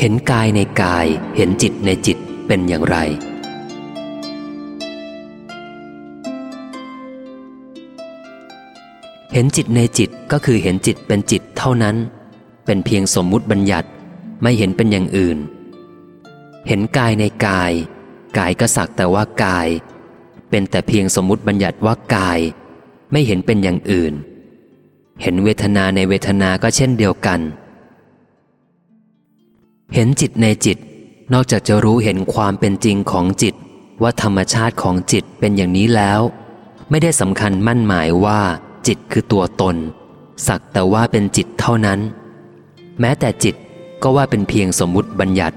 เห็นกายในกาย เห็นจิตในจิตเป็นอย่างไร เห็นจิตในจิตก็คือเห็นจิตเป็นจิตเท่านั้น เป็นเพียงสมมุติบัญญัติไม่เห็นเป็นอย่างอื่น เห็นกายในกาย กายก็สักแต่ว่ากาย เป็นแต่เพียงสมมุติบัญญัติว่ากาย ไม่เห็นเป็นอย่างอื่น เห็นเวทนาในเวทนาก็เช่นเดียวกันเเห็นจิตในจิต นอกจากจะรู้เห็นความเป็นจริงของจิต ว่าธรรมชาติของจิตเป็นอย่างนี้แล้ว ไม่ได้สำคัญมั่นหมายว่า จิตคือตัวตน สักแต่ว่าเป็นจิตเท่านั้น แม้แต่จิตก็ว่าเป็นเพียงสมมุติบัญญัติ